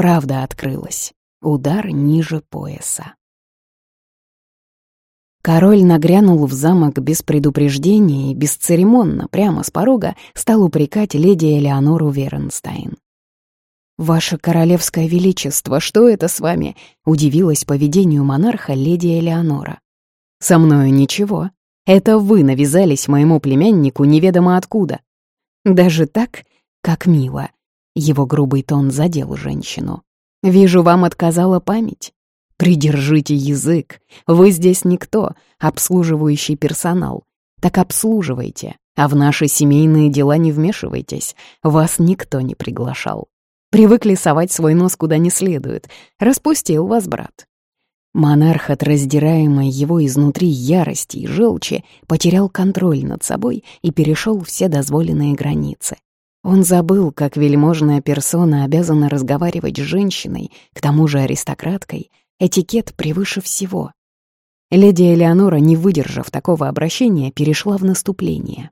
Правда открылась. Удар ниже пояса. Король нагрянул в замок без предупреждения и бесцеремонно, прямо с порога, стал упрекать леди Элеонору Веренстайн. «Ваше королевское величество, что это с вами?» — удивилась поведению монарха леди Элеонора. «Со мною ничего. Это вы навязались моему племяннику неведомо откуда. Даже так, как мило». Его грубый тон задел женщину. «Вижу, вам отказала память. Придержите язык. Вы здесь никто, обслуживающий персонал. Так обслуживайте, а в наши семейные дела не вмешивайтесь. Вас никто не приглашал. Привыкли совать свой нос куда не следует. Распустил вас брат. Монарх от раздираемой его изнутри ярости и желчи потерял контроль над собой и перешел все дозволенные границы. Он забыл, как вельможная персона обязана разговаривать с женщиной, к тому же аристократкой, Этикет превыше всего. Леди Элеонора, не выдержав такого обращения, перешла в наступление.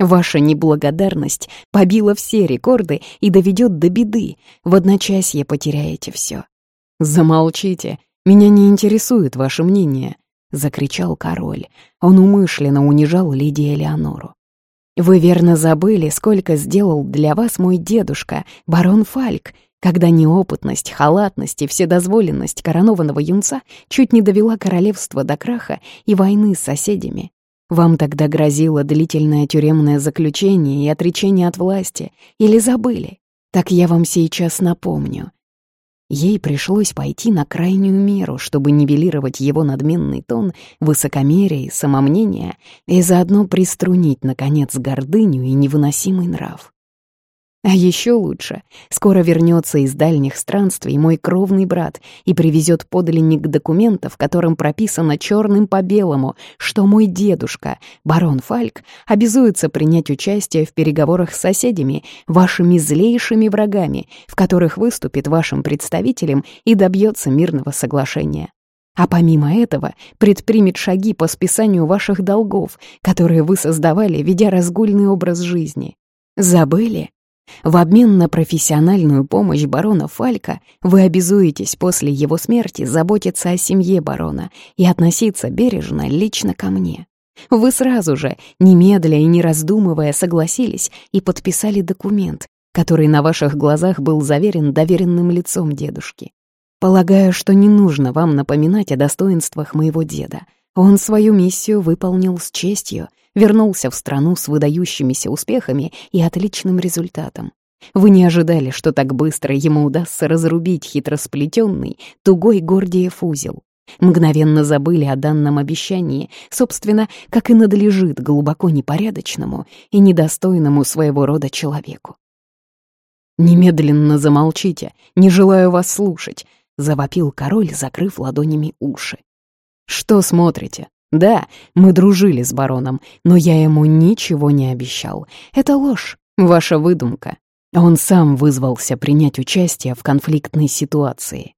Ваша неблагодарность побила все рекорды и доведет до беды. В одночасье потеряете все. Замолчите, меня не интересует ваше мнение, закричал король. Он умышленно унижал леди Элеонору. Вы верно забыли, сколько сделал для вас мой дедушка, барон Фальк, когда неопытность, халатность и вседозволенность коронованного юнца чуть не довела королевство до краха и войны с соседями. Вам тогда грозило длительное тюремное заключение и отречение от власти, или забыли? Так я вам сейчас напомню. Ей пришлось пойти на крайнюю меру, чтобы нивелировать его надменный тон, высокомерие и самомнение, и заодно приструнить, наконец, гордыню и невыносимый нрав. А еще лучше, скоро вернется из дальних странствий мой кровный брат и привезет подлинник документов, в котором прописано черным по белому, что мой дедушка, барон Фальк, обязуется принять участие в переговорах с соседями, вашими злейшими врагами, в которых выступит вашим представителем и добьется мирного соглашения. А помимо этого предпримет шаги по списанию ваших долгов, которые вы создавали, ведя разгульный образ жизни. Забыли? В обмен на профессиональную помощь барона Фалька вы обязуетесь после его смерти заботиться о семье барона и относиться бережно лично ко мне. Вы сразу же, немедля и не раздумывая, согласились и подписали документ, который на ваших глазах был заверен доверенным лицом дедушки. Полагаю, что не нужно вам напоминать о достоинствах моего деда. Он свою миссию выполнил с честью — вернулся в страну с выдающимися успехами и отличным результатом. Вы не ожидали, что так быстро ему удастся разрубить хитросплетенный, тугой Гордиев узел. Мгновенно забыли о данном обещании, собственно, как и надлежит глубоко непорядочному и недостойному своего рода человеку. «Немедленно замолчите, не желаю вас слушать», — завопил король, закрыв ладонями уши. «Что смотрите? Да, мы дружили с бароном, но я ему ничего не обещал. Это ложь, ваша выдумка. Он сам вызвался принять участие в конфликтной ситуации.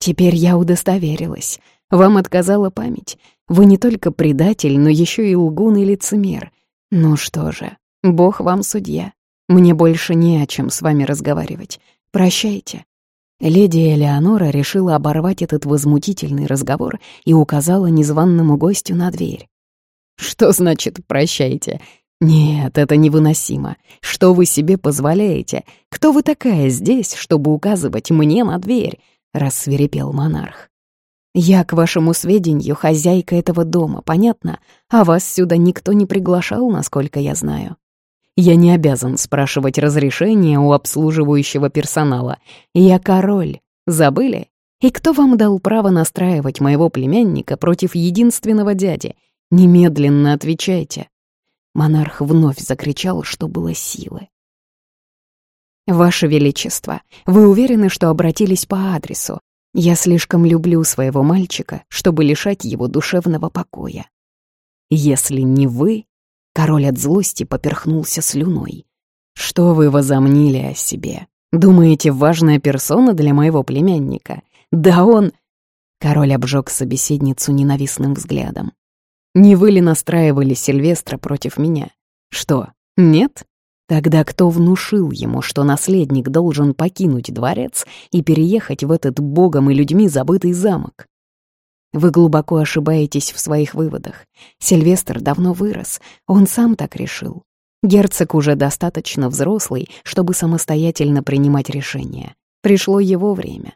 Теперь я удостоверилась. Вам отказала память. Вы не только предатель, но еще и лгун и лицемер. Ну что же, Бог вам судья. Мне больше не о чем с вами разговаривать. Прощайте. Леди Элеонора решила оборвать этот возмутительный разговор и указала незваному гостю на дверь. «Что значит «прощайте»?» «Нет, это невыносимо. Что вы себе позволяете? Кто вы такая здесь, чтобы указывать мне на дверь?» — рассверепел монарх. «Я, к вашему сведению, хозяйка этого дома, понятно? А вас сюда никто не приглашал, насколько я знаю». Я не обязан спрашивать разрешения у обслуживающего персонала. Я король. Забыли? И кто вам дал право настраивать моего племянника против единственного дяди? Немедленно отвечайте. Монарх вновь закричал, что было силы. «Ваше Величество, вы уверены, что обратились по адресу? Я слишком люблю своего мальчика, чтобы лишать его душевного покоя. Если не вы, Король от злости поперхнулся слюной. «Что вы возомнили о себе? Думаете, важная персона для моего племянника? Да он...» Король обжег собеседницу ненавистным взглядом. «Не вы ли настраивали Сильвестра против меня? Что, нет? Тогда кто внушил ему, что наследник должен покинуть дворец и переехать в этот богом и людьми забытый замок? Вы глубоко ошибаетесь в своих выводах. Сильвестр давно вырос, он сам так решил. Герцог уже достаточно взрослый, чтобы самостоятельно принимать решения. Пришло его время.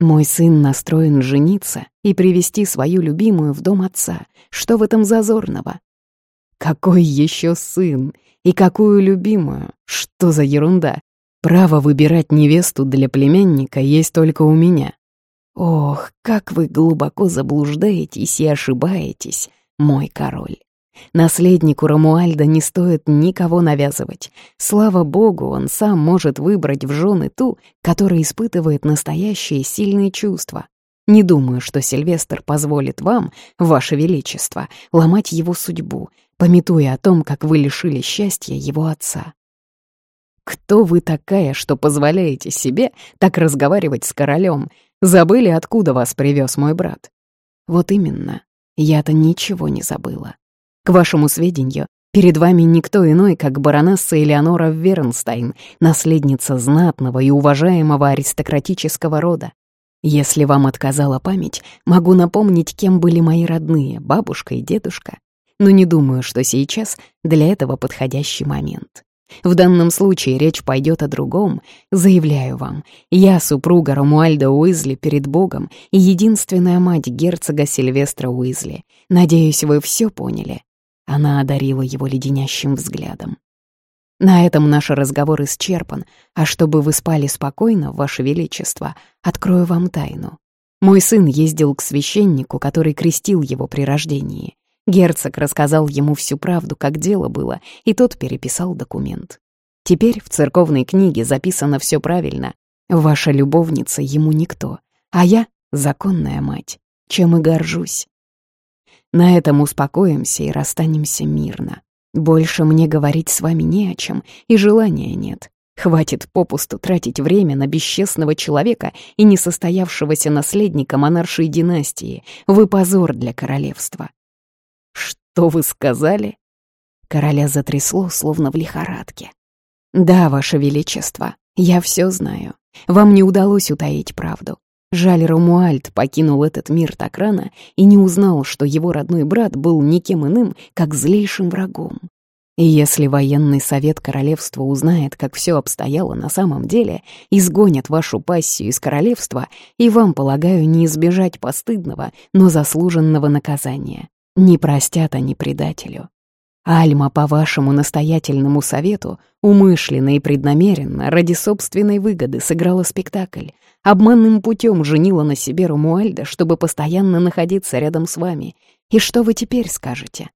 Мой сын настроен жениться и привести свою любимую в дом отца. Что в этом зазорного? Какой еще сын? И какую любимую? Что за ерунда? Право выбирать невесту для племянника есть только у меня. Ох, как вы глубоко заблуждаетесь и ошибаетесь, мой король. Наследнику Рамуальда не стоит никого навязывать. Слава богу, он сам может выбрать в жены ту, которая испытывает настоящие сильные чувства. Не думаю, что Сильвестр позволит вам, ваше величество, ломать его судьбу, пометуя о том, как вы лишили счастья его отца. Кто вы такая, что позволяете себе так разговаривать с королем? Забыли, откуда вас привез мой брат? Вот именно, я-то ничего не забыла. К вашему сведению, перед вами никто иной, как баронесса Элеонора Вернстайн, наследница знатного и уважаемого аристократического рода. Если вам отказала память, могу напомнить, кем были мои родные, бабушка и дедушка. Но не думаю, что сейчас для этого подходящий момент. В данном случае речь пойдет о другом. Заявляю вам, я супруга Ромуальда Уизли перед Богом и единственная мать герцога Сильвестра Уизли. Надеюсь, вы все поняли. Она одарила его леденящим взглядом. «На этом наш разговор исчерпан, а чтобы вы спали спокойно, Ваше Величество, открою вам тайну. Мой сын ездил к священнику, который крестил его при рождении. Герцог рассказал ему всю правду, как дело было, и тот переписал документ. Теперь в церковной книге записано все правильно. Ваша любовница ему никто, а я — законная мать, чем и горжусь. На этом успокоимся и расстанемся мирно. Больше мне говорить с вами не о чем, и желания нет. Хватит попусту тратить время на бесчестного человека и несостоявшегося наследника монаршей династии. Вы позор для королевства. Что вы сказали? Короля затрясло, словно в лихорадке. Да, ваше величество, я все знаю. Вам не удалось утаить правду. Жаль, Ромуальд покинул этот мир так рано и не узнал, что его родной брат был никем иным, как злейшим врагом. И если военный совет королевства узнает, как все обстояло на самом деле, изгонят вашу пассию из королевства, и вам, полагаю, не избежать постыдного, но заслуженного наказания. Не простят они предателю. Альма, по вашему настоятельному совету, умышленно и преднамеренно, ради собственной выгоды, сыграла спектакль, обманным путем женила на себе Румуальда, чтобы постоянно находиться рядом с вами. И что вы теперь скажете?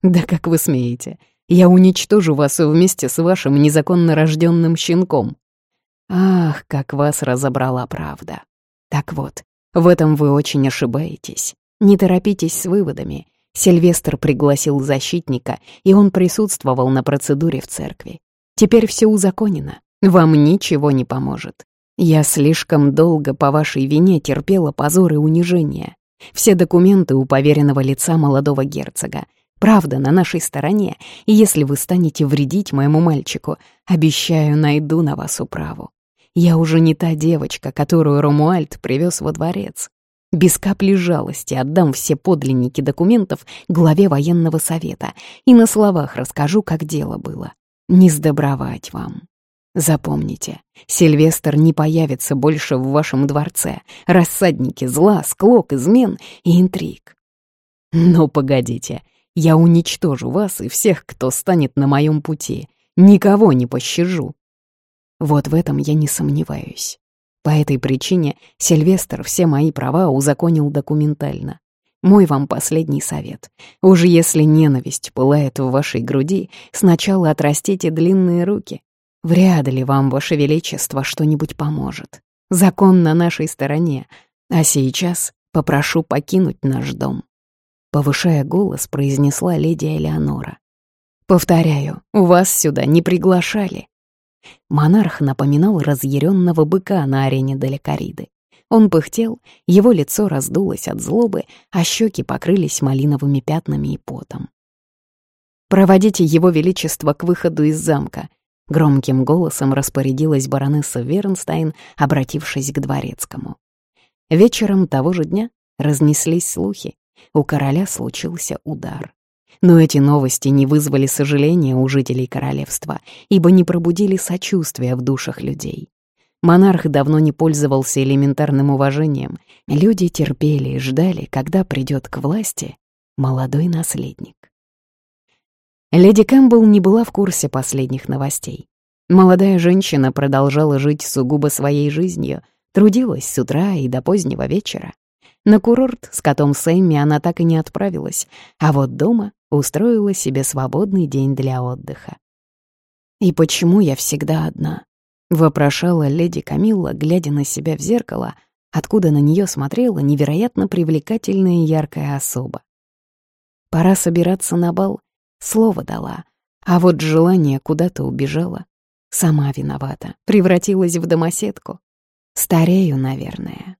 Да как вы смеете? Я уничтожу вас вместе с вашим незаконно рожденным щенком. Ах, как вас разобрала правда. Так вот, в этом вы очень ошибаетесь. Не торопитесь с выводами. Сильвестр пригласил защитника, и он присутствовал на процедуре в церкви. Теперь все узаконено, вам ничего не поможет. Я слишком долго по вашей вине терпела позор и унижение. Все документы у поверенного лица молодого герцога. Правда на нашей стороне, и если вы станете вредить моему мальчику, обещаю, найду на вас управу. Я уже не та девочка, которую Ромуальд привез во дворец. Без капли жалости отдам все подлинники документов главе военного совета и на словах расскажу, как дело было. Не сдобровать вам. Запомните, Сильвестр не появится больше в вашем дворце. Рассадники зла, склок, измен и интриг. Но погодите, я уничтожу вас и всех, кто станет на моем пути. Никого не пощажу. Вот в этом я не сомневаюсь. По этой причине Сильвестр все мои права узаконил документально. Мой вам последний совет. Уж если ненависть пылает в вашей груди, сначала отрастите длинные руки. Вряд ли вам, ваше величество, что-нибудь поможет. Закон на нашей стороне. А сейчас попрошу покинуть наш дом. Повышая голос, произнесла леди Элеонора. «Повторяю, вас сюда не приглашали. Монарх напоминал разъяренного быка на арене Далекариды. Он пыхтел, его лицо раздулось от злобы, а щеки покрылись малиновыми пятнами и потом. «Проводите его величество к выходу из замка. — громким голосом распорядилась баронесса Вернстайн, обратившись к дворецкому. Вечером того же дня разнеслись слухи. У короля случился удар. Но эти новости не вызвали сожаления у жителей королевства, ибо не пробудили сочувствия в душах людей. Монарх давно не пользовался элементарным уважением. Люди терпели и ждали, когда придет к власти молодой наследник. Леди Кэмпбелл не была в курсе последних новостей. Молодая женщина продолжала жить сугубо своей жизнью, трудилась с утра и до позднего вечера. На курорт с котом Сэмми она так и не отправилась, а вот дома устроила себе свободный день для отдыха. «И почему я всегда одна?» — вопрошала леди Камилла, глядя на себя в зеркало, откуда на нее смотрела невероятно привлекательная и яркая особа. Пора собираться на бал, слово дала, а вот желание куда-то убежало. Сама виновата, превратилась в домоседку. Старею, наверное.